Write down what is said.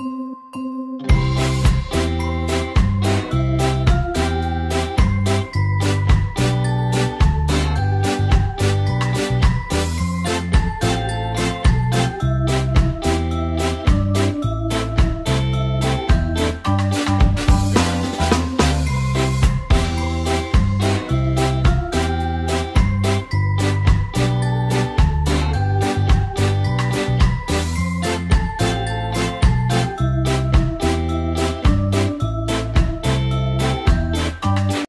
Música